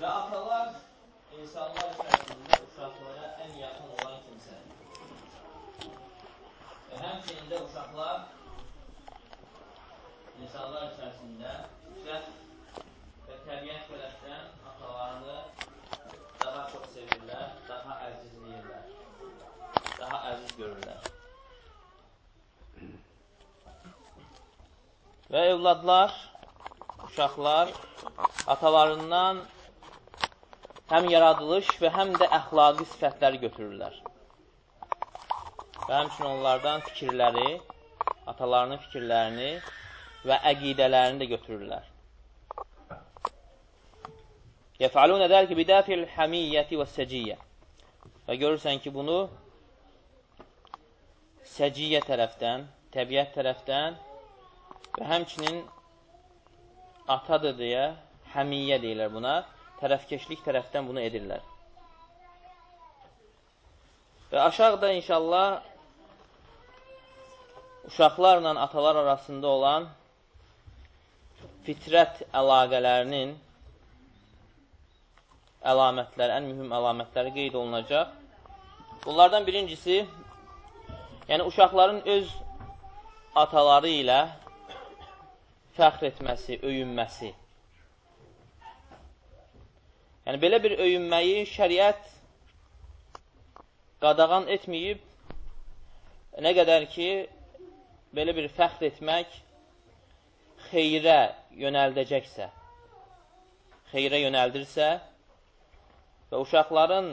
Və atalar insanlar içərisində uşaqlara ən yaxın olan kimsədir. Və həmçinin də uşaqlar insanlar içərisində fitrət və təbiət tərəfdən atalarını daha çox sevirlər, daha əzizləyirlər, daha əziz görürlər. Və evladlar, uşaqlar atalarından həm yaradılış və həm də əxlaqi sifətləri götürürlər. Və həmçinin onlardan fikirləri, atalarının fikirlərini və əqidələrini də götürürlər. Yəfalunə dəlki bidafil həmiyyəti və səciyyə. Və görürsən ki, bunu səciyyə tərəfdən, təbiət tərəfdən və həmçinin atadır deyə həmiyyə deyirlər buna tərəfkeşlik tərəfdən bunu edirlər. Və aşağıda inşallah uşaqlarla atalar arasında olan fitrət əlaqələrinin əlamətləri, ən mühüm əlamətləri qeyd olunacaq. Bunlardan birincisi, yəni uşaqların öz ataları ilə fəxr etməsi, öyünməsi. Yəni, belə bir öyünməyi şəriət qadağan etməyib, nə qədər ki, belə bir fəxr etmək xeyrə yönəldəcəksə, xeyrə yönəldirsə və uşaqların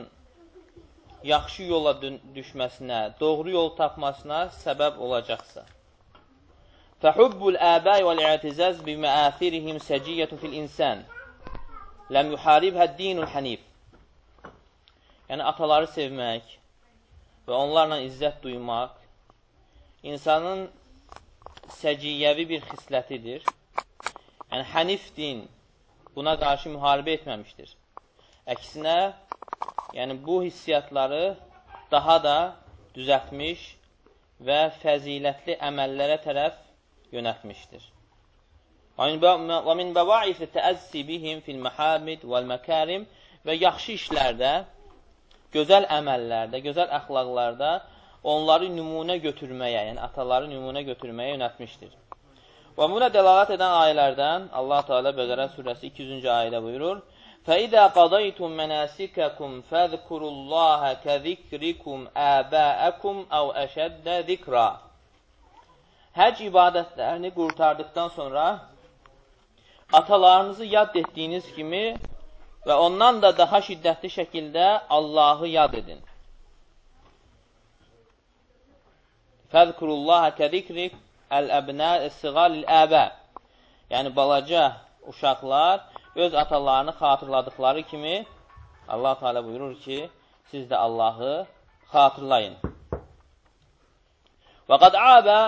yaxşı yola düşməsinə, doğru yol tapmasına səbəb olacaqsa. Fəhubbul əbəy vəl-i'tizəz biməəthirihim səciyyətu fil-insən Ləm yuharib həddinul hənif. Yəni, ataları sevmək və onlarla izzət duymaq insanın səciyyəvi bir xislətidir. Yəni, hənif din buna qarşı müharibə etməmişdir. Əksinə, yəni bu hissiyatları daha da düzəltmiş və fəzilətli əməllərə tərəf yönətmişdir. Bəvaisi təəzzi bihim fil məhamid vəl məkarim və yaxşı işlərdə, gözəl əməllərdə, gözəl əxlaqlarda onları nümunə götürməyə, yəni ataları nümunə götürməyə yönətmişdir. Və buna dəlalət edən ayələrdən Allah Teala Bəqərə surəsi 200-cü ayədə buyurur: "Fəidə qadaytum mənasikakum fəzkurullaha kəzikrikum əba'akum aw əşəddə zikra." Həc ibadətlərini qurtardıqdan sonra atalarınızı yad etdiyiniz kimi və ondan da daha şiddətli şəkildə Allahı yad edin. Fəzkurullaha kədikrik əl-əbnə istiğalil əbə Yəni, balaca uşaqlar öz atalarını xatırladıqları kimi Allah Teala buyurur ki, siz də Allahı xatırlayın. Və qad abə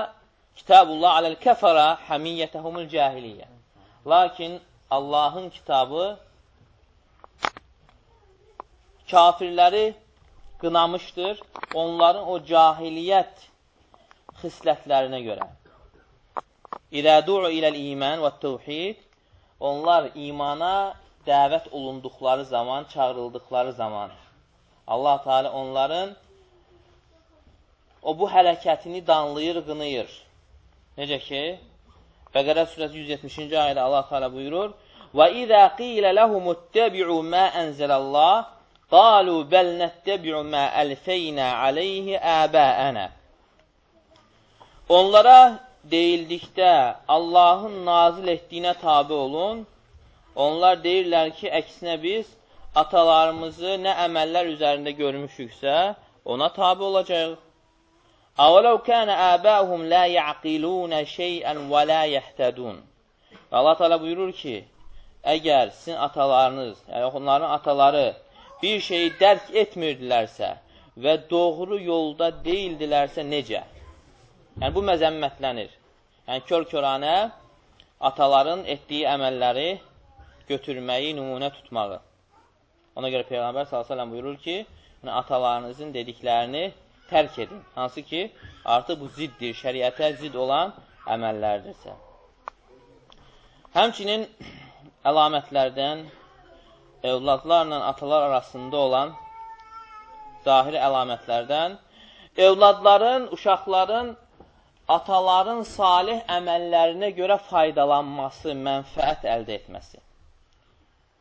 kitabullah aləl kəfərə həmiyyətəhumul cahiliyyə. Lakin Allahın kitabı kafirləri qınamışdır onların o cahiliyyət xislətlərinə görə. İrədu'u iləl iman və təvhid onlar imana dəvət olunduqları zaman, çağırıldıqları zaman Allah Teala onların o bu hərəkətini danlayır, qınıyır. Necə ki, Bəqərə surəsi 170-ci ayədə Allah Teala buyurur: "Və izə qilə lehum ittabi'u ma anzalallah qalu bel nettabi'u ma alfeyna alayhi aba'ana." Onlara deyildikdə Allahın nazil etdiyinə tabe olun. Onlar deyirlər ki, əksinə biz atalarımızı nə əməllər üzərində görmüşüksə, ona tabe olacağıq. Əvələv kənə əbəhum lə yəqilunə şeyən və lə yəhtədun. Allah Teala buyurur ki, əgər sizin atalarınız, yəni onların ataları bir şeyi dərk etmirdilərsə və doğru yolda deyildilərsə necə? Yəni, bu məzəmmətlənir. Yəni, kör-köranə ataların etdiyi əməlləri götürməyi, nümunə tutmağı. Ona görə Peyğəmbər s.ə.v buyurur ki, yəni, atalarınızın dediklərini tərk edin. Hansı ki, artıq bu ziddir, şəriətə zid olan əməllərdirsə. Həmçinin əlamətlərdən övladlarla atalar arasında olan zahiri əlamətlərdən övladların, uşaqların ataların salih əməllərinə görə faydalanması, mənfəət əldə etməsi.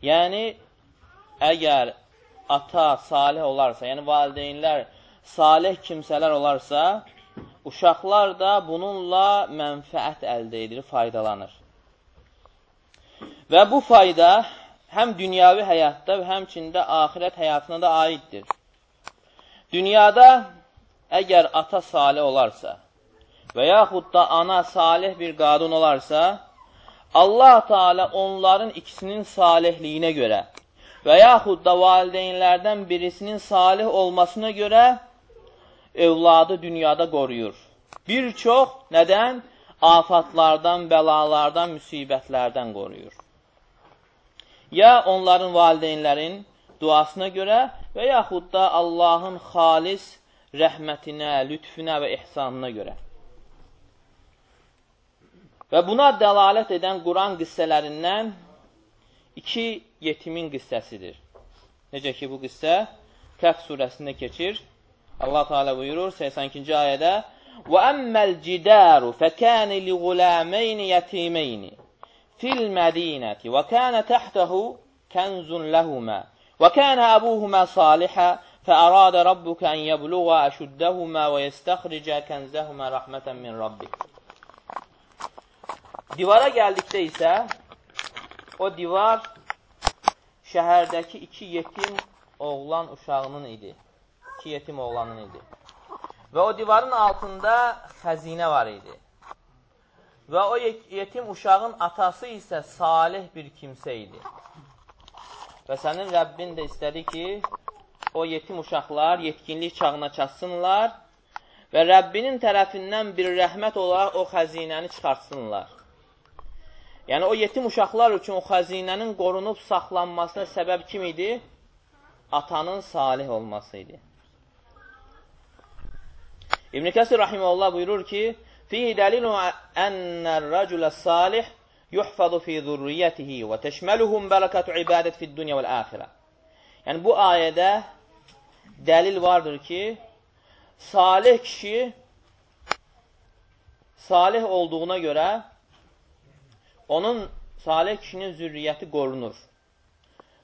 Yəni, əgər ata salih olarsa, yəni valideynlər salih kimsələr olarsa, uşaqlar da bununla mənfəət əldə edir, faydalanır. Və bu fayda həm dünyavi həyatda və həmçində axirət həyatına da aiddir. Dünyada əgər ata salih olarsa və yaxud da ana salih bir qadın olarsa, Allah Teala onların ikisinin salihliyinə görə və yaxud da valideynlərdən birisinin salih olmasına görə övladı dünyada qoruyur. Bir çox nədən? Afatlardan, bəlalardan, müsibətlərdən qoruyur. Ya onların valideynlərin duasına görə və yaxud da Allahın xalis rəhmətinə, lütfünə və ihsanına görə. Və buna dəlalət edən Quran qissələrindən iki yetimin qissəsidir. Necə ki, bu qissə Kəf surəsində keçir. Allah Teala buyurur 82-ci ayədə: "Və əmməl cidaru fəkan li gulamayn yatimayn fil Madinati və kana tahtahu kanzun lahumā və kana abūhumā ṣāliḥan rabbuka an yablughā ashuddahumā və yastakhrija kanzahumā raḥmatan min rabbik." Divara gəldikdə isə o divar şəhərdəki iki yetim oğlan uşağının idi. İki yetim oğlanın idi. Və o divarın altında xəzinə var idi. Və o yetim uşağın atası isə salih bir kimsə idi. Və sənin Rəbbin də istədi ki, o yetim uşaqlar yetkinlik çağına çatsınlar və Rəbbinin tərəfindən bir rəhmət olaraq o xəzinəni çıxartsınlar. Yəni, o yetim uşaqlar üçün o xəzinənin qorunub saxlanmasına səbəb kim idi? Atanın salih olması idi. İbn-i Kəsir Rahiməllah buyurur ki, Fihi dəlilu ənər rəculə salih yuhfadu fi zurriyyətihi və təşməluhum bərəkətu ibadət fid dünya vəl əxirə. Yəni, bu ayədə dəlil vardır ki, salih kişi salih olduğuna görə onun salih kişinin zürriyyəti qorunur.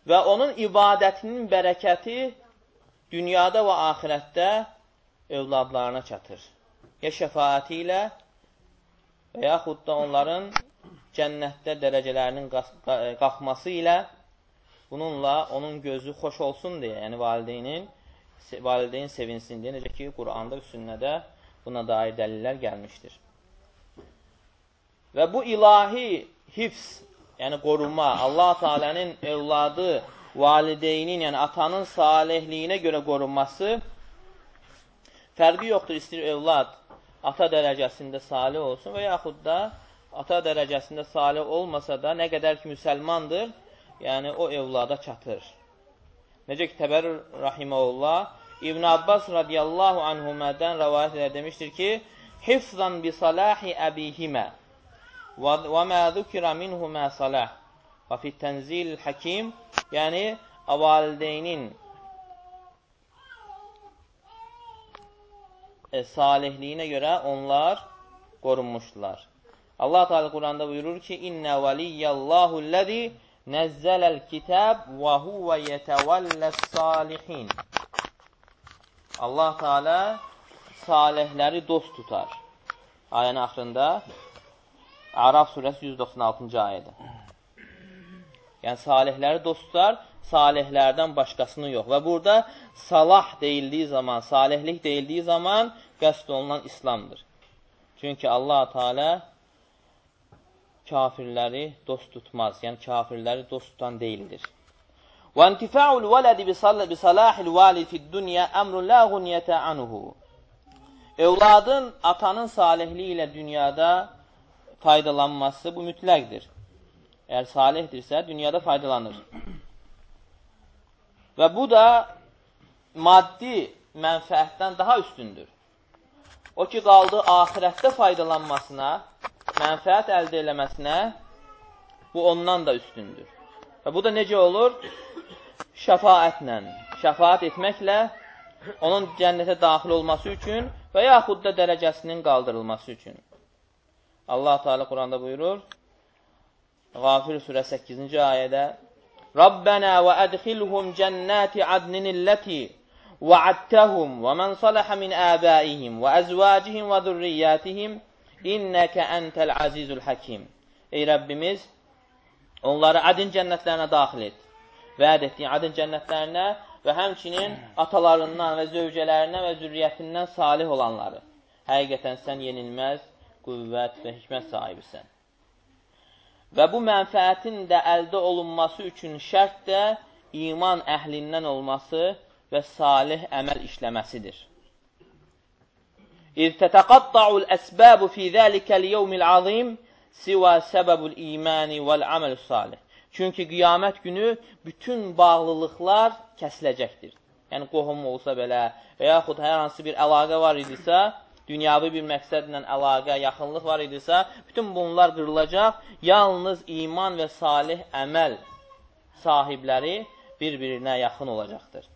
Və onun ibadətinin bərəkəti dünyada və axirətdə övladlarına çatır. Ya şəfaəti ilə və yaxud da onların cənnətdə dərəcələrinin qalxması ilə bununla onun gözü xoş olsun deyə, yəni valideynin valideyn sevinsin deyə, necə ki, Quranda və sünnədə buna dair dəlillər gəlmişdir. Və bu ilahi hifz, yəni qorunma, Allah Teala'nın evladı, valideynin, yəni atanın salihliyinə görə qorunması fərqi yoxdur, istəyir evlad ata dərəcəsində salih olsun və yaxud da ata dərəcəsində salih olmasa da nə qədər ki müsəlmandır, yəni o evlada çatır. Necə ki, Təbər Rahiməhullah İbn Abbas radiyallahu anhumədən rəvayət edir, demişdir ki, Hifzan bi salahi əbihimə və mə zükirə minhu mə salah. Və fi tənzil həkim, yəni valideynin e, salihliyinə görə onlar qorunmuşdular. Allah Teala Quranda buyurur ki: "İnne valiyyallahu allazi nəzzələl kitab və huve yetevəlləs salihin." Allah Teala salihləri dost tutar. Ayənin axırında Araf surəsi 196-cı ayədə. Yəni, salihləri dostlar, salihlərdən başqasının yox. Və burada salah deyildiyi zaman, salihlik deyildiyi zaman qəsd olunan İslamdır. Çünki Allah Teala kafirləri dost tutmaz. Yəni kafirləri dost tutan deyildir. Və intifa'ul valadi bi salahil valid fi dunya amrun la ghunyata anhu. Evladın atanın salihliyi ilə dünyada faydalanması bu mütləqdir. Əgər salihdirsə dünyada faydalanır. Və bu da maddi mənfəətdən daha üstündür. O ki, qaldı ahirətdə faydalanmasına, mənfəət əldə eləməsinə, bu ondan da üstündür. Və bu da necə olur? Şəfaətlə, şəfaət etməklə onun cənnətə daxil olması üçün və yaxud da dərəcəsinin qaldırılması üçün. Allah Teala Quranda buyurur, Qafir surə 8-ci ayədə Cənnəti adninilləti vəaddtəhum və mən saləhə min əbəihim və əzvacihim və zürriyyətihim innəkə əntəl azizul həkim. Ey Rəbbimiz, onları adın cənnətlərinə daxil et. Vəd etdiyin adın cənnətlərinə və həmçinin atalarından və zövcələrindən və zürriyyətindən salih olanları. Həqiqətən sən yenilməz, qüvvət və hikmət sahibisən. Və bu mənfəətin də əldə olunması üçün şərt də iman əhlindən olması və salih əməl işləməsidir. İz tətəqatta'ul əsbəbu fi zəlikəl yevmil azim sivə səbəbul imani vəl amelus salih. Çünki qiyamət günü bütün bağlılıqlar kəsiləcəkdir. Yəni, qohum olsa belə və yaxud hər hansı bir əlaqə var idisə, dünyavi bir məqsədlə əlaqə, yaxınlıq var idisə, bütün bunlar qırılacaq. Yalnız iman və salih əməl sahibləri bir-birinə yaxın olacaqdır.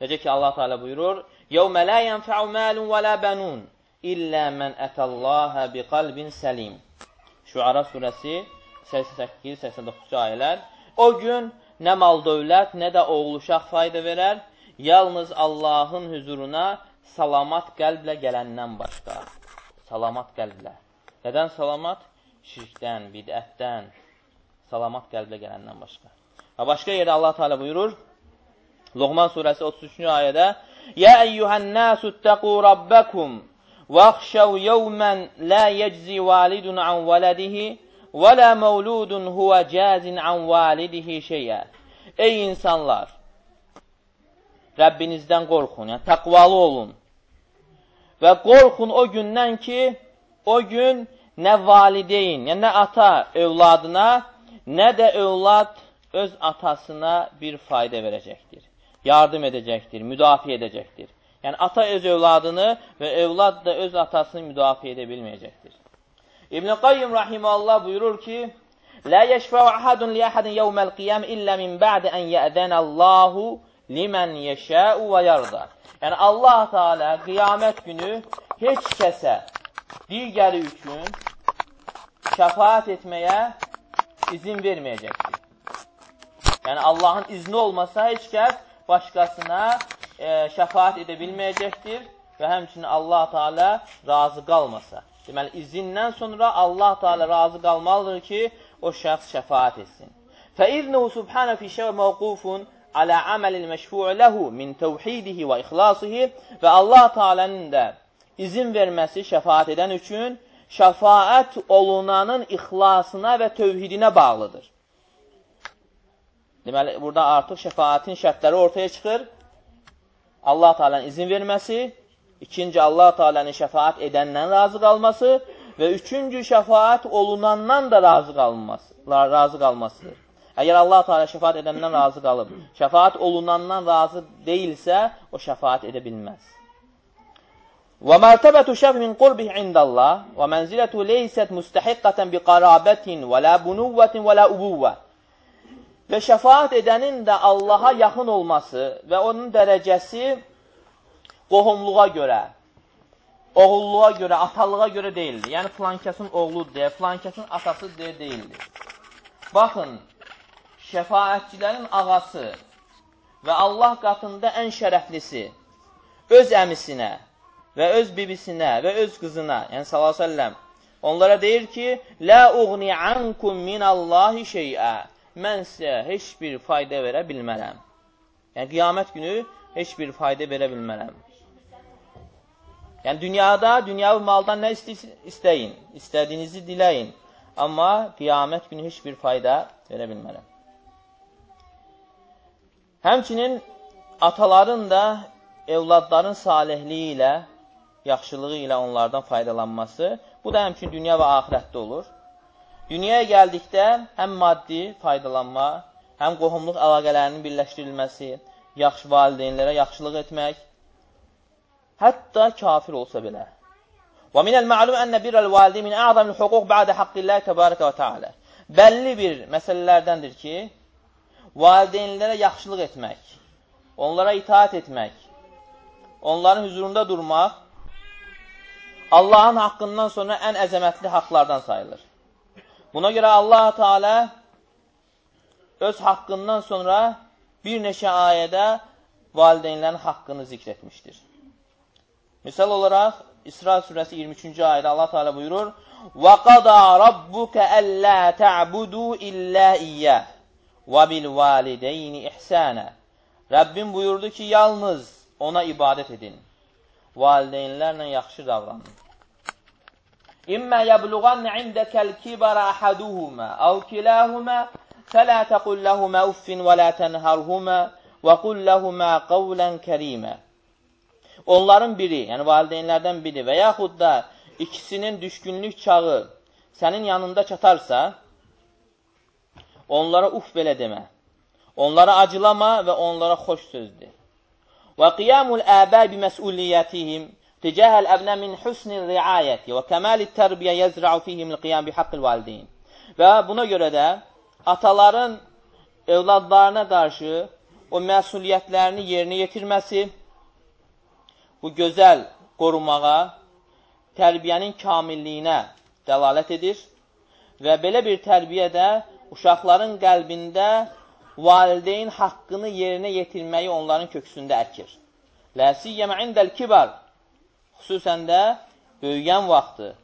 Necə ki, Allah Teala buyurur, يَوْمَ لَا يَنْفَعُ مَالٌ وَلَا بَنُونَ إِلَّا مَنْ أَتَى اللَّهَ بِقَلْبٍ سَلِيمٍ Şuara surəsi 88-89-cu ayələr. O gün nə mal dövlət, nə də oğul uşaq fayda verər, yalnız Allahın hüzuruna salamat qəlblə gələndən başqa. Salamat qəlblə. Nədən salamat? Şirkdən, bidətdən, salamat qəlblə gələndən başqa. Və başqa yerdə Allah Teala buyurur, Loğman surəsi 33-cü ayədə, Yə əyyuhən nəsu təqu rabbəkum vəxşəv yevmən lə yəczi validun an vələdihi Və lə məvludun huvə cəzin an validihi şeyə. Ey insanlar! Rəbbinizdən qorxun, yəni təqvalı olun. Və qorxun o gündən ki, o gün nə valideyn, yəni nə ata övladına, nə də övlad öz atasına bir fayda verəcəkdir. Yardım edəcəkdir, müdafiə edəcəkdir. Yəni, ata öz övladını və övlad da öz atasını müdafiə edə bilməyəcəkdir. İbn-i Qayyum rahiməllah buyurur ki, Lə yeşfəu ahadun li ahadin yevməl qiyam illə min ba'də ən yə'dənəllahu limən yeşəu və yarda. Yəni, Allah Teala qiyamət günü heç kəsə digəri üçün şəfaat etməyə izin verməyəcəkdir. Yəni, Allahın izni olmasa heç kəs başqasına e, şəfaat edə bilməyəcəkdir və həmçinin Allah Teala razı qalmasa. Deməli, izindən sonra Allah Teala razı qalmalıdır ki, o şəxs şəfaat etsin. Fəiznuhu subhanə fi şəvə məvqufun alə əməlil məşfu'u ləhu min təvhidihi və ixlasıhi və Allah Teala'nın da izin verməsi şəfaat edən üçün şəfaət olunanın ixlasına və tövhidinə bağlıdır. Deməli, burada artıq şəfaətin şərtləri ortaya çıxır. Allah Teala'nın izin verməsi, İkinci, Allah Teala'nın şəfaat edəndən razı qalması və üçüncü, şəfaat olunandan da razı qalması, razı qalmasıdır. Əgər Allah Teala şəfaat edəndən razı qalıb, şəfaat olunandan razı deyilsə, o şəfaat edə bilməz. Və mərtəbətu şəf min qulbih indəllah və mənzilətu leysət müstəhiqqətən bi qarabətin və lə bunuvvətin və lə ubuvvə. Və şəfaat edənin də Allaha yaxın olması və onun dərəcəsi qohumluğa görə, oğulluğa görə, atalığa görə deyildi. Yəni, filankəsin oğludur deyə, filankəsin atası deyə deyildi. Baxın, şəfaətçilərin ağası və Allah qatında ən şərəflisi öz əmisinə və öz bibisinə və öz qızına, yəni s.ə.v onlara deyir ki, Lə uğni ankum minallahi şeyə mən sizə heç bir fayda verə bilmərəm. Yəni, qiyamət günü heç bir fayda verə bilmərəm. Yəni, dünyada, dünyavi maldan nə istəyin, istədiyinizi diləyin. Amma qiyamət günü heç bir fayda verə bilmərəm. Həmçinin ataların da evladların salihliyi ilə, yaxşılığı ilə onlardan faydalanması, bu da həmçin dünya və ahirətdə olur. Dünyaya gəldikdə həm maddi faydalanma, həm qohumluq əlaqələrinin birləşdirilməsi, yaxşı valideynlərə yaxşılıq etmək, Hətta kafir olsa belə. Və minəl ma'lum ənə birəl validi min a'zamil hüquq ba'də haqqilləhi təbarəkə və teala. bəlli bir məsələlərdəndir ki, valideynlərə yaxşılıq etmək, onlara itaat etmək, onların hüzurunda durmaq Allahın haqqından sonra ən əzəmətli haqlardan sayılır. Buna görə Allah Teala öz haqqından sonra bir neçə ayədə valideynlərin haqqını zikr etmişdir. Misal olaraq İsra surəsi 23-cü ayədə Allah Teala buyurur: "Və qada rabbuka alla ta'budu illa iyyah və bil valideyni ihsana." Rəbbim buyurdu ki, yalnız ona ibadət edin. Valideynlərlə yaxşı davranın. İmmə yəbluğanna indəkəl kibara ahaduhuma aw kilahuma fələ təqul lahumə uffin və la tənharhuma və qul lahumə qavlan kərimə. Onların biri, yəni valideynlərdən biri və yaxud da ikisinin düşkünlük çağı sənin yanında çatarsa, onlara uf belə demə. Onlara acılama və onlara xoş sözdür. Və qiyamul əbə biməsuliyyətihim ticahəl əbnə min husnil riayəti və kəmalit tərbiyə yəzra'u fihim qiyam bihaqqil valideyn. Və buna görə də ataların evladlarına qarşı o məsuliyyətlərini yerinə yetirməsi, bu gözəl qorumağa, tərbiyənin kamilliyinə dəlalət edir və belə bir tərbiyə də uşaqların qəlbində valideyn haqqını yerinə yetirməyi onların köksündə əkir. Ləsiyyəmə indəl kibar, xüsusən də böyüyən vaxtı,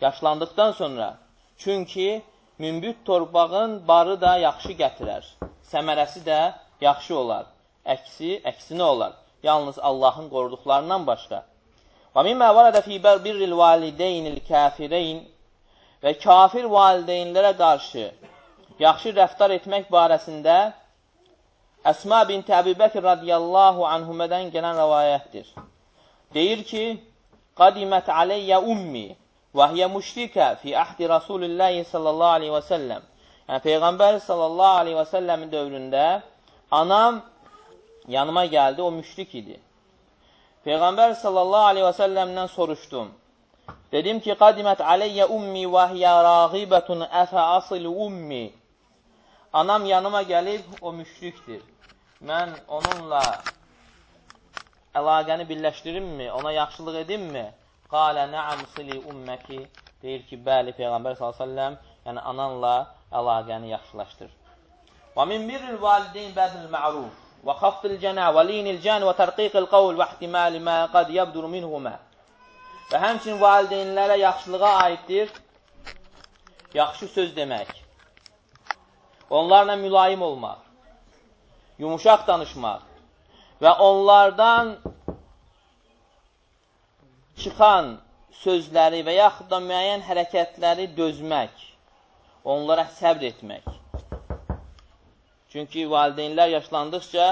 yaşlandıqdan sonra. Çünki mümbit torpağın barı da yaxşı gətirər, səmərəsi də yaxşı olar, əksi, əksinə olar. Yalnız Allahın qoruduqlarından başqa. Və mimmə vərədə fī birril valideynil kafireyn və kafir valideynlərə qarşı yaxşı rəftar etmək barəsində Əsma bint Əbi Bəkir radiyallahu anhumədən gələn rəvayətdir. Deyir ki, Qadimət aleyyə ummi və hiyə müşrikə fi əhdi Rasulilləhi sallallahu aleyhi və səlləm. Yəni, Peyğəmbər sallallahu aleyhi və səlləmin dövründə anam yanıma gəldi, o müşrik idi. Peyğəmbər sallallahu aleyhi və səlləmdən soruşdum. Dedim ki, qadimət aleyyə ummi və hiyə rağibətun əfə asıl ummi. Anam yanıma gəlib, o müşrikdir. Mən onunla əlaqəni birləşdirimmi, ona yaxşılıq edimmi? Qalə nəam sili umməki. Deyir ki, bəli, Peyğəmbər s.ə.v yəni ananla əlaqəni yaxşılaşdır. Və min birril valideyn bədil ma'ruf və xafdil cənə və linil cən və tərqiqil qavl və ihtimali mə qad yabdur minhumə. Və həmçin valideynlərə yaxşılığa aiddir yaxşı söz demək, onlarla mülayim olmaq, yumuşaq danışmaq və onlardan çıxan sözləri və yaxud da müəyyən hərəkətləri dözmək, onlara səbr etmək. Çünki valideynlər yaşlandıqca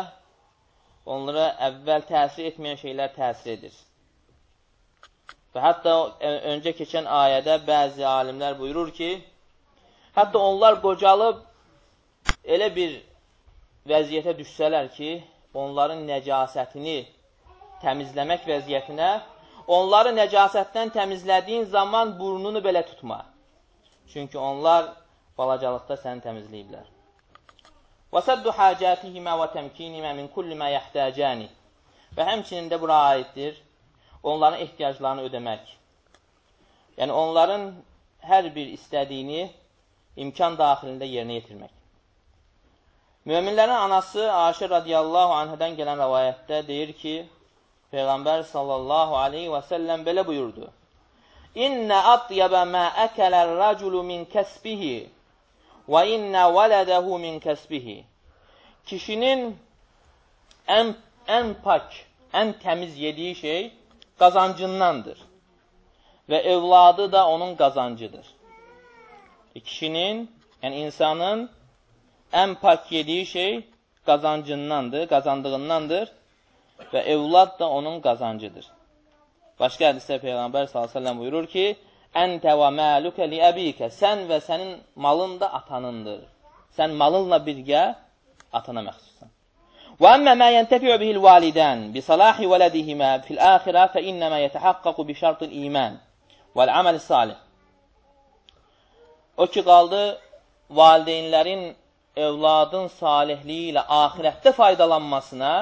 onlara əvvəl təsir etməyən şeylər təsir edir. Və hətta öncə keçən ayədə bəzi alimlər buyurur ki, hətta onlar qocalıb elə bir vəziyyətə düşsələr ki, onların nəcasətini təmizləmək vəziyyətinə, onları nəcasətdən təmizlədiyin zaman burnunu belə tutma. Çünki onlar balacalıqda səni təmizləyiblər. Həcətihimə və təmkinimə min kulli mə yəhtəcəni. Və həmçinin də bura aiddir onların ehtiyaclarını ödəmək. Yəni, onların hər bir istədiyini imkan daxilində yerinə yetirmək. Möminlərin anası Aşir radiyallahu anhədən gələn rəvayətdə deyir ki, Peyğəmbər sallallahu aleyhi və səlləm belə buyurdu. İnnə atyəbə mə əkələr rəculu min kəsbihi və innə vələdəhu min kəsbihi. Kişinin ən, ən pak, ən təmiz yediyi şey qazancındandır və evladı da onun qazancıdır. E, kişinin, yəni insanın ən pak yediyi şey qazancındandır, qazandığındandır və evlad da onun qazancıdır. Başqa hədisdə Peyğəmbər s.ə.v buyurur ki, Əntə və məlukə li əbikə. Sən və sənin malın da atanındır. Sən malınla birgə atana məxsussan. Və əmmə mə yəntəfi'u bihil validən bi salahi vələdihimə fil əxirə fə innəmə yətəhəqqəqu bi şartıl iman vəl əməl salih. O ki, qaldı valideynlərin övladın salihliyi ilə axirətdə faydalanmasına,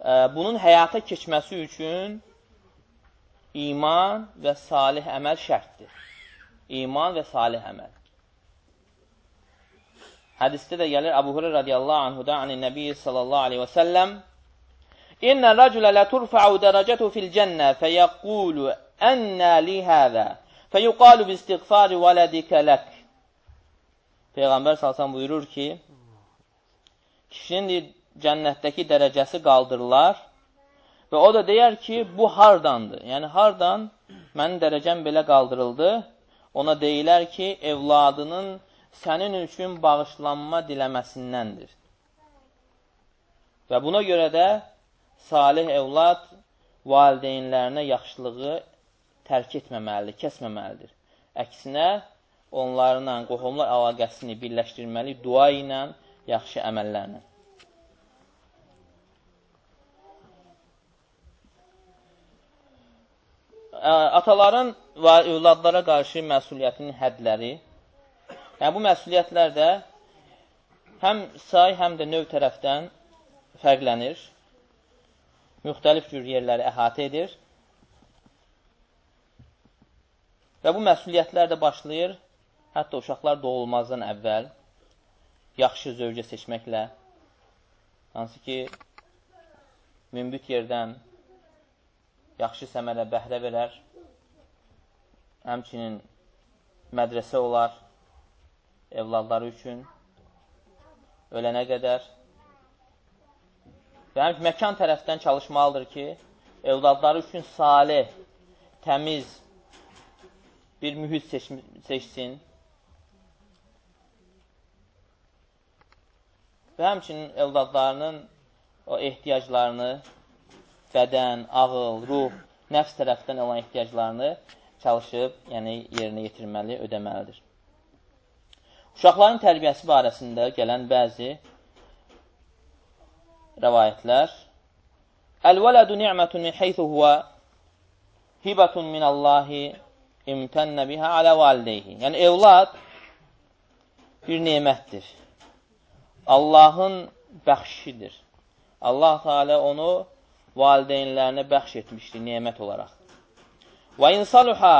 ə, bunun həyata keçməsi üçün iman və salih əməl şərtdir. İman və salih əməl. Hədisdə də gəlir Əbu Hurayra radiyallahu anhuda anin Nəbi sallallahu aleyhi və səlləm İnnə rəculə lə turfa'u dərəcətu fil cənnə fəyəqulu ənnə li həzə fəyuqalu bi istiğfari vələdikə lək Peyğəmbər salsan buyurur ki, kişinin cənnətdəki dərəcəsi qaldırılar və o da deyər ki, bu hardandır? Yəni, hardan mənim dərəcəm belə qaldırıldı? Ona deyilər ki, evladının sənin üçün bağışlanma diləməsindəndir. Və buna görə də salih evlad valideynlərinə yaxşılığı tərk etməməlidir, kəsməməlidir. Əksinə, onlarla qohumlar əlaqəsini birləşdirməli dua ilə, yaxşı əməllərlə. Ataların və övladlara qarşı məsuliyyətinin hədləri, yəni bu məsuliyyətlər də həm say, həm də növ tərəfdən fərqlənir, müxtəlif cür yerləri əhatə edir. Və bu məsuliyyətlər də başlayır Hətta uşaqlar doğulmazdan əvvəl yaxşı zövcə seçməklə, hansı ki, mümbit yerdən yaxşı səmərə bəhrə verər, həmçinin mədrəsə olar evladları üçün ölənə qədər. Və həmçinin məkan tərəfdən çalışmalıdır ki, evladları üçün salih, təmiz bir mühit seç seçsin və həmçinin övladlarının o ehtiyaclarını, bədən, ağıl, ruh, nəfs tərəfdən olan ehtiyaclarını çalışıb, yəni yerinə yetirməli, ödəməlidir. Uşaqların tərbiyəsi barəsində gələn bəzi rəvayətlər Əl-vələdu ni'mətun min heythu huvə hibatun minallahi imtənnə bihə alə valideyhi. Yəni, evlad bir nemətdir. Allahın bəxşidir. Allah Teala onu valideynlərinə bəxş etmişdir nemət olaraq. Və insaluha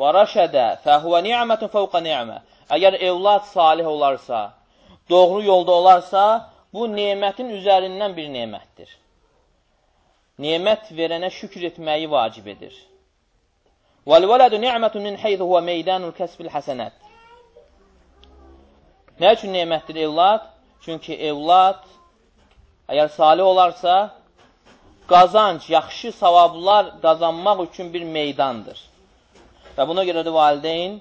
və rəşədə fəhuvə ni'mətun fəvqə ni'mə. Əgər evlad salih olarsa, doğru yolda olarsa, bu nemətin üzərindən bir nemətdir. Nemət verənə şükür etməyi vacib edir. Vəl-vələdu ni'mətun min heyzu huvə meydanul kəsbil həsənət. Nə üçün nemətdir evlad? Çünki evlad, əgər salih olarsa, qazanc, yaxşı savablar qazanmaq üçün bir meydandır. Və buna görə də valideyn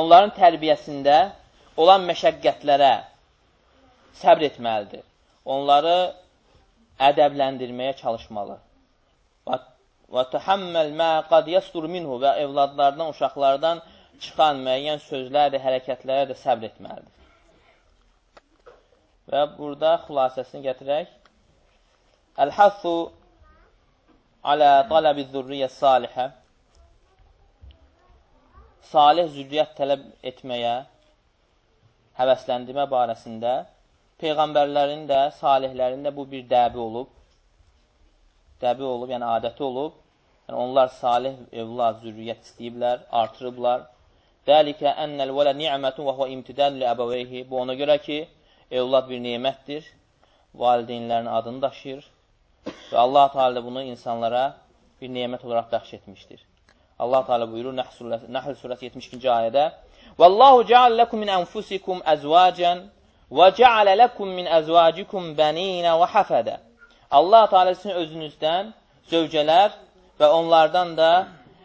onların tərbiyəsində olan məşəqqətlərə səbr etməlidir. Onları ədəbləndirməyə çalışmalı. Və təhəmməl mə qad yəstur minhu və evladlardan, uşaqlardan çıxan müəyyən sözlər də, hərəkətlərə də səbr etməlidir. Və burada xülasəsini gətirək. Əl-hassu alə tələbi zürriyə salihə salih zürriyyət tələb etməyə həvəsləndirmə barəsində Peyğəmbərlərin də, salihlərin də bu bir dəbi olub. Dəbi olub, yəni adəti olub. Yəni, onlar salih evlad, zürriyyət istəyiblər, artırıblar. Dəlikə ennəl vələ ni'mətun və huvə imtidən li əbəveyhi. Bu ona görə ki, Evlad bir nemətdir. Valideynlərin adını daşıyır. Və Allah Teala bunu insanlara bir nemət olaraq bəxş etmişdir. Allah Teala buyurur Nəhl surəsi 72-ci ayədə: "Vallahu ca'al lakum min anfusikum azwajan və ca'ala lakum min azwajikum banina və hafada." Allah Teala sizin özünüzdən zövcələr və onlardan da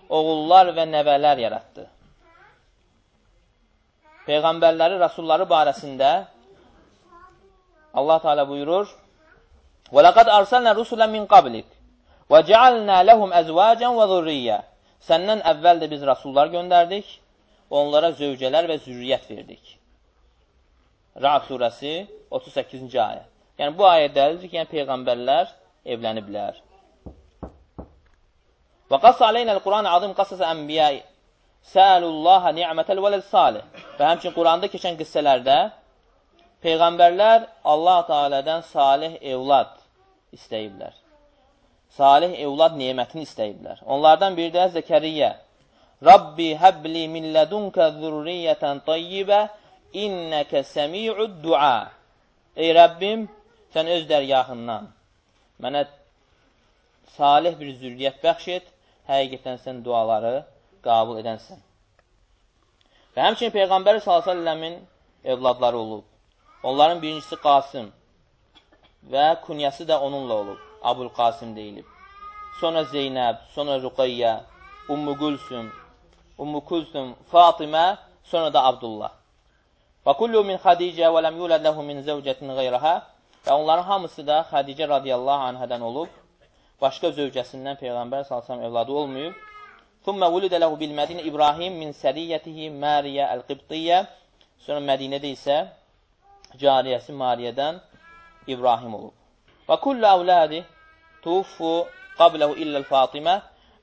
oğullar və nəvələr yaratdı. Peyğəmbərləri, rasulları barəsində Allah Teala buyurur: "Və laqad arsalna rusulan min qablik və cealna lehum azwajan və zurriyyə." Səndən əvvəl də biz rasullar göndərdik, onlara zövcələr və zürriyyət verdik. Ra'd surəsi 38-ci ayə. Yəni bu ayə dəlildir ki, yəni peyğəmbərlər evləniblər. Və qas aleynəl Quran azim qasas ənbiya səəlullaha ni'mətəl vələd salih. və həmçin Quranda keçən qissələrdə Peyğəmbərlər Allah Teala'dan salih evlad istəyiblər. Salih evlad nemətini istəyiblər. Onlardan biri də Zəkəriyyə. Rabbi həbli min lədunkə zürriyyətən tayyibə innəkə səmi'ud dua. Ey Rəbbim, sən öz dərgahından mənə salih bir zürriyyət bəxş et, həqiqətən sən duaları qəbul edənsən. Və həmçinin Peyğəmbər s.ə.v-in evladları olub. Onların birincisi Qasım və künyəsi də onunla olub. Abul Qasim deyilib. Sonra Zeynəb, sonra Rüqayyə, Ummu Gülsüm, Ummu Kulsum, Fatimə, sonra da Abdullah. Və kullu min Xadicə və ləm yulad ləhu min zəvcətin qeyrəhə və onların hamısı da Xadicə radiyallahu anhədən olub. Başqa zövcəsindən Peyğəmbər salsam evladı olmayıb. Thumma vulidə ləhu bil Mədinə İbrahim min səriyyətihi Məriyə əl-Qibtiyyə. Sonra Mədinədə isə cariyəsi Mariyədən İbrahim olub. Və kullu əvlədi tufu qabləhu illəl Fatimə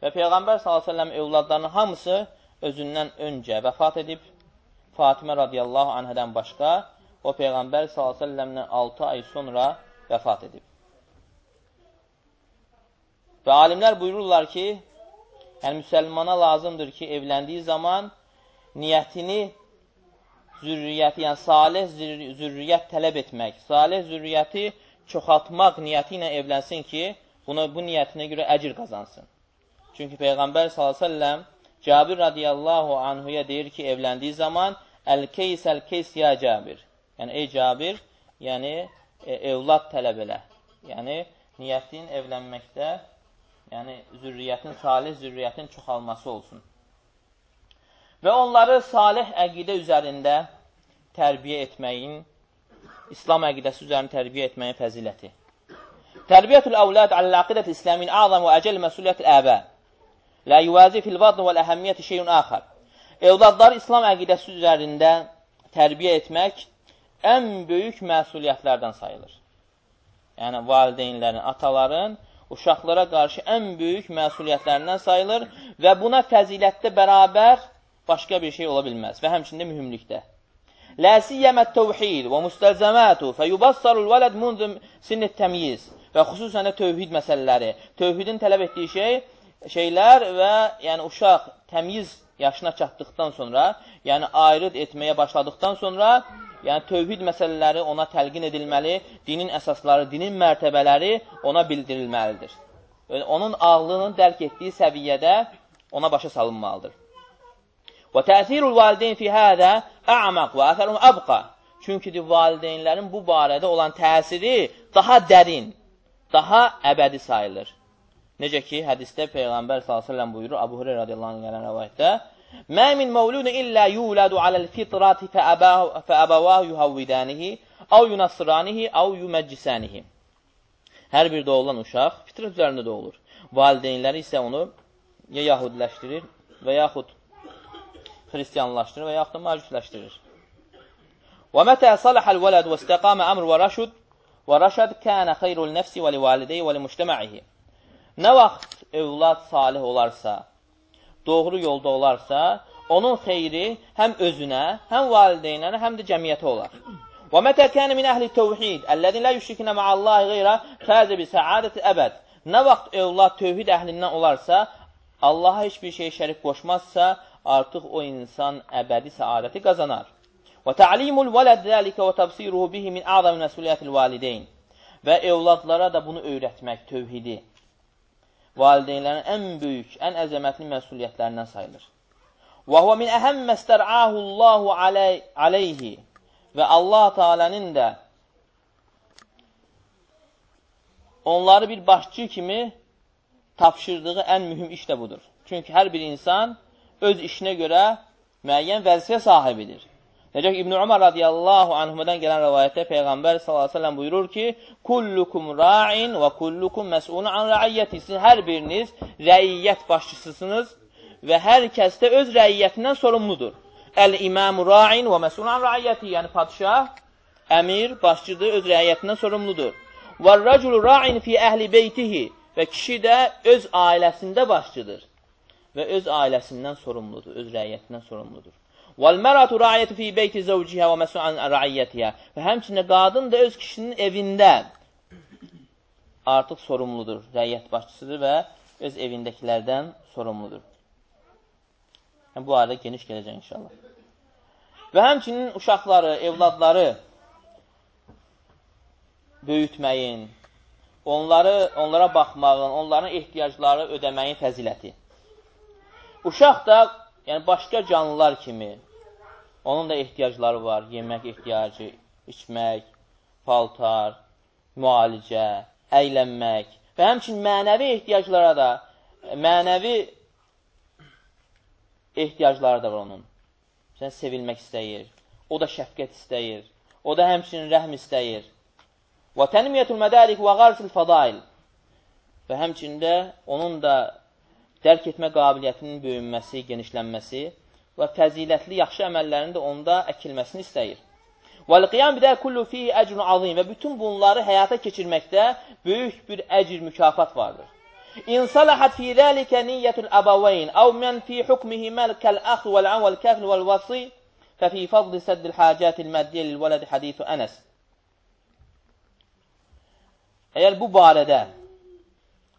və Peyğəmbər s.ə.v evladlarının hamısı özündən öncə vəfat edib. Fatimə radiyallahu anhədən başqa o Peyğəmbər s.ə.v-dən 6 ay sonra vəfat edib. Və alimlər buyururlar ki, yəni müsəlmana lazımdır ki, evləndiyi zaman niyyətini zürriyyəti, yəni salih zürriyyət tələb etmək, salih zürriyyəti çoxaltmaq niyyəti ilə evlənsin ki, bunu, bu niyyətinə görə əcir qazansın. Çünki Peyğəmbər s.ə.v Cabir radiyallahu anhuya deyir ki, evləndiyi zaman Əl-keys, əl-keys ya Cabir. Yəni, ey Cabir, yəni e, evlad tələb elə. Yəni, niyyətin evlənməkdə, yəni zürriyyətin, salih zürriyyətin çoxalması olsun və onları salih əqidə üzərində tərbiyə etməyin, İslam əqidəsi üzərində tərbiyə etməyin fəziləti. Tərbiyyətül əvlad alə-əqidət İsləmin azam və əcəl məsuliyyət əbə. La yuvazi fil vadn və əhəmmiyyəti şeyun axar. Evladları İslam əqidəsi üzərində tərbiyə etmək ən böyük məsuliyyətlərdən sayılır. Yəni, valideynlərin, ataların uşaqlara qarşı ən böyük məsuliyyətlərindən sayılır və buna fəzilətdə bərabər başqa bir şey ola bilməz və həmçində mühümlükdə. Lə siyyəmət təvhid və müstəlzəmətu fəyubassarul vələd munzum sinnət təmyiz və xüsusən də tövhid məsələləri. Tövhidin tələb etdiyi şey, şeylər və yəni uşaq təmyiz yaşına çatdıqdan sonra, yəni ayrıd etməyə başladıqdan sonra, yəni tövhid məsələləri ona təlqin edilməli, dinin əsasları, dinin mərtəbələri ona bildirilməlidir. Onun ağlının dərk etdiyi səviyyədə ona başa salınmalıdır. Və təsirul valideyn fi hədə ə'maq və əsərun əbqa. Çünki valideynlərin bu barədə olan təsiri daha dərin, daha əbədi sayılır. Necə ki, hədisdə Peyğəmbər s.ə.v buyurur, Abu Hureyra radiyallahu anh gələn rəvayətdə, Mə min məvludun illə yulədu aləl fitrati fəəbəvahu yuhavvidənihi, av yunasıranihi, av yuməccisənihi. Hər bir doğulan uşaq fitrat üzərində doğulur. Valideynləri isə onu ya yahudiləşdirir və yaxud xristiyanlaşdırır və yaxud da macusiləşdirir. Və mətə saləhəl vələd və istəqamə əmr və rəşud və rəşəd kənə xeyrul nəfsi və li validəyi və li müştəməihi. Nə vaxt övlad salih olarsa, doğru yolda olarsa, onun xeyri həm özünə, həm valideynlərə, həm də cəmiyyətə olar. Və mətə kənə min əhli təvhid, əlləzin lə yüşrikinə mə'allahi qeyrə fəzə bi səadəti əbəd. Nə vaxt övlad tövhid əhlindən olarsa, Allaha heç bir şey şərik qoşmazsa, artıq o insan əbədi səadəti qazanar. Və ta'limul vələd zəlikə və təbsiruhu bihi min a'zam məsuliyyətil valideyn. Və evladlara da bunu öyrətmək, tövhidi. Valideynlərin ən böyük, ən əzəmətli məsuliyyətlərindən sayılır. Və huve min əhəm məstər'ahu Allahu aleyhi. Və Allah Teala'nın da onları bir başçı kimi tapşırdığı ən mühüm iş də budur. Çünki hər bir insan öz işinə görə müəyyən vəzifə sahibidir. Necə ki, İbn-i Umar radiyallahu anhümədən gələn rəvayətdə Peyğəmbər s.ə.v buyurur ki, Kullukum ra'in və kullukum məsulun an rəiyyəti. Siz hər biriniz rəiyyət başçısısınız və hər kəs də öz rəiyyətindən sorumludur. Əl-imamu ra'in və məsulun an rəiyyəti. Yəni, padişah, əmir, başçıdır, öz rəiyyətindən sorumludur. Və rəculu ra'in fi əhli beytihi və kişi də öz ailəsində başçıdır və öz ailəsindən sorumludur, öz rəiyyətindən sorumludur. Vəl-məratu ra'iyətu fi beyti zəvcihə və məsu'an ra'iyyətihə. Və həmçinin qadın da öz kişinin evində artıq sorumludur, rəiyyət başçısıdır və öz evindəkilərdən sorumludur. Yəni, bu arada geniş gələcək inşallah. Və həmçinin uşaqları, evladları böyütməyin, onları, onlara baxmağın, onların ehtiyacları ödəməyin fəziləti. Uşaq da, yəni başqa canlılar kimi, onun da ehtiyacları var. Yemək ehtiyacı, içmək, paltar, müalicə, əylənmək və həmçin mənəvi ehtiyaclara da, mənəvi ehtiyacları da var onun. Sən sevilmək istəyir, o da şəfqət istəyir, o da həmçinin rəhm istəyir. Və tənmiyyətul mədərik və qarsil fədail və həmçində onun da dərk etmə qabiliyyətinin böyünməsi, genişlənməsi və fəzilətli yaxşı əməllərin də onda əkilməsini istəyir. Vəl-qiyam bidə kullu fihi əcrun azim və bütün bunları həyata keçirməkdə böyük bir əcr mükafat vardır. İn salahat fi zalika niyyatul abawayn aw man fi hukmihi malkal akh wal an wal kafil wal wasi fa fi fadl sadd al hajat al maddiyyə lil walad hadith Anas. Əgər bu barədə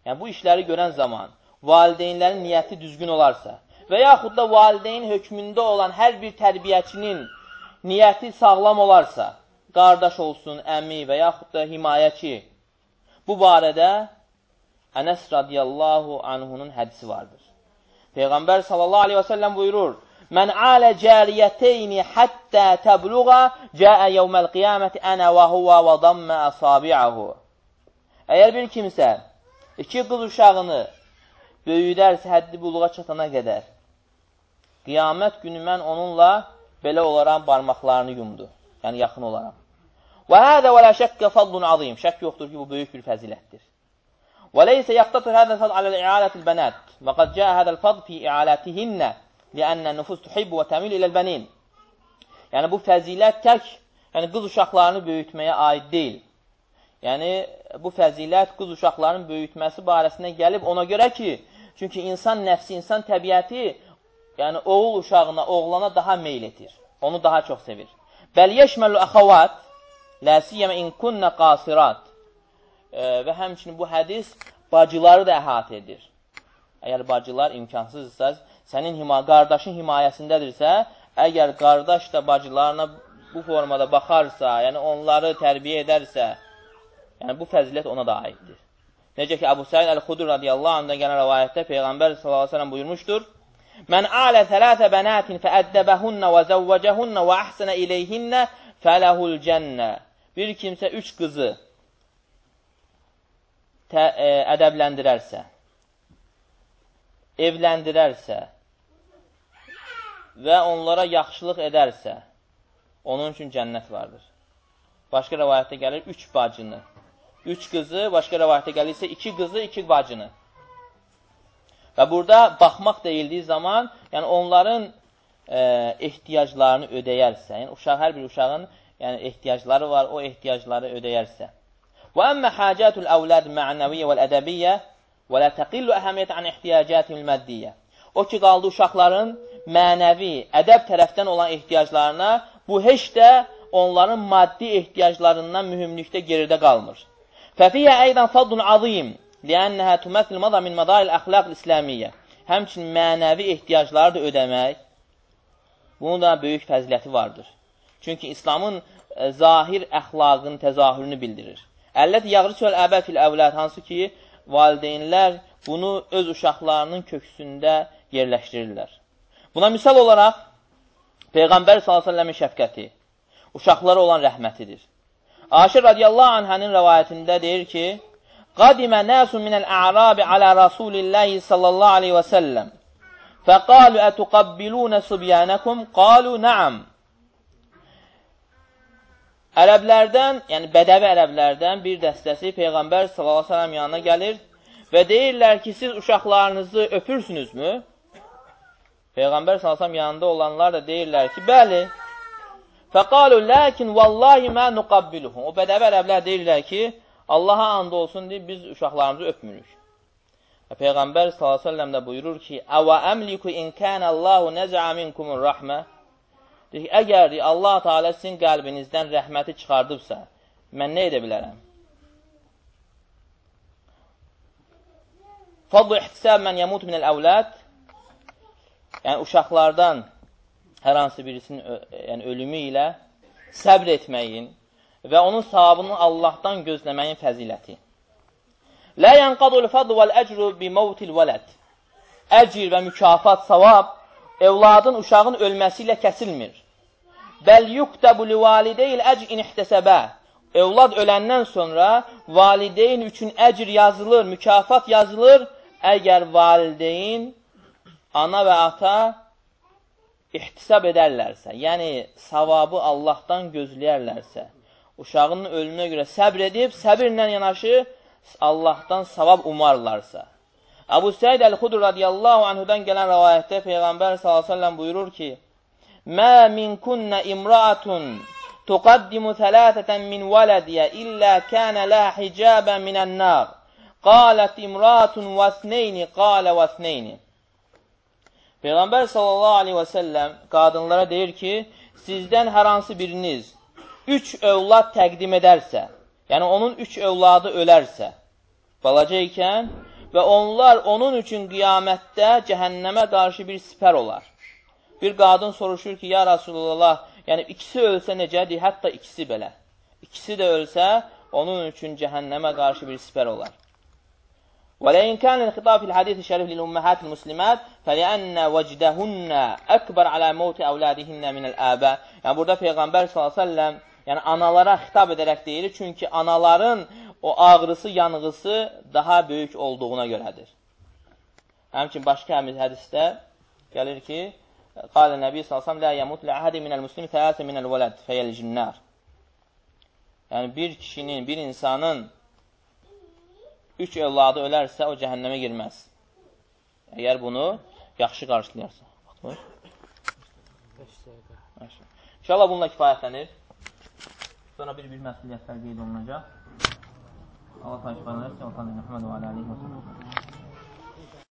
yəni bu işləri görən zaman valideynlərin niyyəti düzgün olarsa və yaxud da valideyn hökmündə olan hər bir tərbiyəçinin niyyəti sağlam olarsa, qardaş olsun, əmi və yaxud da himayəçi, bu barədə Ənəs radiyallahu anhunun hədisi vardır. Peyğəmbər sallallahu aleyhi və səlləm buyurur, Mən alə cəriyyəteyni həttə təbluğa cəə yevməl qiyaməti ənə və huvə və dammə əsabi'ahu. Əgər bir kimsə iki qız uşağını böyüdərsə həddi buluğa çatana qədər, qiyamət günü mən onunla belə olaraq barmaqlarını yumdu. Yəni, yaxın olaraq. Və hədə və lə şəkkə fadlun azim. Şək yoxdur ki, bu böyük bir fəzilətdir. Və leysə yaxtatır hədə fəd aləl i'alətil bənət. Və qad cəə hədəl fad fi i'alətihinnə liənnə nüfus tuhibbu və təmil iləl bənin. Yəni, bu fəzilət tək yəni, qız uşaqlarını böyütməyə aid deyil. Yəni, bu fəzilət qız uşaqlarının böyütməsi barəsində gəlib ona görə ki, çünki insan nəfsi, insan təbiəti yəni oğul uşağına, oğlana daha meyl etir. Onu daha çox sevir. Bəl yeşməlu əxavat, ləsiyyəmə inkunnə qasirat. E, və həmçinin bu hədis bacıları da əhatə edir. Əgər bacılar imkansızdırsa, sənin hima, qardaşın himayəsindədirsə, əgər qardaş da bacılarına bu formada baxarsa, yəni onları tərbiyə edərsə, yəni bu fəzilət ona da aiddir. Necə ki, Əbu Səid Əl-Xudur radiyallahu anhdan gələn rəvayətdə Peyğəmbər s.ə.v buyurmuşdur, Mən alə thələtə bənətin fəəddəbəhunnə və zəvvəcəhunnə və əhsənə iləyhinnə fələhul cənnə. Bir kimsə üç qızı tə, ə, e, ədəbləndirərsə, evləndirərsə və onlara yaxşılıq edərsə, onun üçün cənnət vardır. Başqa rəvayətdə gəlir üç bacını. Üç qızı, başqa rəvayətdə gəlirsə iki qızı, iki bacını. Və burada baxmaq deyildiyi zaman, yəni onların e, ehtiyaclarını ödəyərsə, yəni uşaq, hər bir uşağın yəni, ehtiyacları var, o ehtiyacları ödəyərsə. Və əmmə həcətul əvləd mə'nəviyyə vəl-ədəbiyyə və lə təqillu əhəmiyyət ən ehtiyacətil məddiyyə. O ki, qaldı uşaqların mənəvi, ədəb tərəfdən olan ehtiyaclarına, bu heç də onların maddi ehtiyaclarından mühümlükdə geridə qalmır. Fəfiyyə əydən fadlun azim Liənnəhə tüməsil mada min madail əxlaq İslamiyyə. Həmçinin mənəvi ehtiyacları da ödəmək, bunun da böyük fəziləti vardır. Çünki İslamın zahir əxlaqın təzahürünü bildirir. Əllət yağrı söl əbəd fil əvlad, hansı ki, valideynlər bunu öz uşaqlarının köksündə yerləşdirirlər. Buna misal olaraq, Peyğəmbər s.ə.v-in şəfqəti, uşaqlara olan rəhmətidir. Aşir radiyallahu anhənin rəvayətində deyir ki, Qadimə nəsun minəl ə'rabi alə Rasulillahi sallallahu aleyhi və səlləm. Fəqalu ətuqabbilunə subyənəkum, qalu nəam. Ərəblərdən, yəni bədəvi ərəblərdən bir dəstəsi Peyğəmbər sallallahu aleyhi yanına gəlir və deyirlər ki, siz uşaqlarınızı öpürsünüzmü? Peyğəmbər sallallahu yanında olanlar da deyirlər ki, bəli. Fəqalu, ləkin vallahi mə nuqabbiluhum. O bədəvi ərəblər deyirlər ki, Allaha and olsun deyib, biz uşaqlarımızı öpmürük. Və Peyğəmbər s.ə.v də buyurur ki, Əvə əmliku in kənəllahu nəzə minkumur rəhmə Deyir ki, əgər Allah Teala sizin qəlbinizdən rəhməti çıxardıbsa, mən nə edə bilərəm? Fadlu ihtisab mən yamut minəl əvlad yəni uşaqlardan hər hansı birisinin yəni, ölümü ilə səbr etməyin və onun savabını Allahdan gözləməyin fəziləti. Lə yənqadul fadlu vəl əcru bi mavtil vələd. Əcr və mükafat, savab evladın, uşağın ölməsi ilə kəsilmir. Bəl yuktəbu li valideyl əcr in ihtəsəbə. Evlad öləndən sonra valideyn üçün əcr yazılır, mükafat yazılır əgər valideyn, ana və ata ihtisab edərlərsə, yəni savabı Allahdan gözləyərlərsə, uşağının ölümünə görə səbr edib, səbirlə yanaşı Allahdan savab umarlarsa. Əbu Səid Əl-Xudur radiyallahu anhudan gələn rəvayətdə Peyğəmbər s.ə.v buyurur ki, Mə min kunnə imraatun tuqaddimu thələtətən min vələdiyə illə kənə lə hicabən minən nar. Qalət imratun vəsneyni, qalə vəsneyni. Peyğəmbər sallallahu aleyhi və səlləm qadınlara deyir ki, sizdən hər hansı biriniz üç övlad təqdim edərsə, yəni onun üç övladı ölərsə, balaca ikən və onlar onun üçün qiyamətdə cəhənnəmə qarşı bir sipər olar. Bir qadın soruşur ki, ya Rasulullah, yəni ikisi ölsə necədir? Hətta ikisi belə. İkisi də ölsə, onun üçün cəhənnəmə qarşı bir sipər olar. ولئن كان الخطاب في الحديث الشريف للأمهات المسلمات فلأن وجدهن أكبر على موت أولادهن من الآباء. Yəni burada Peyğəmbər s.ə.v yəni analara xitab edərək deyir, çünki anaların o ağrısı, yanğısı daha böyük olduğuna görədir. Həmçin başqa hədisdə gəlir ki, Qalə Nəbi s.ə.v Lə yəmut lə əhədi minəl muslimi tələsə minəl vələd fəyəl cinnər. Yəni bir kişinin, bir insanın üç övladı ölərsə, o cəhənnəmə girməz. Əgər bunu yaxşı qarşılayarsa. İnşallah bununla kifayətlənir. Sonra bir-bir məsuliyyətlər qeyd olunacaq. Allah təşkil edərsə, Allah təşkil edərsə, Allah təşkil edərsə,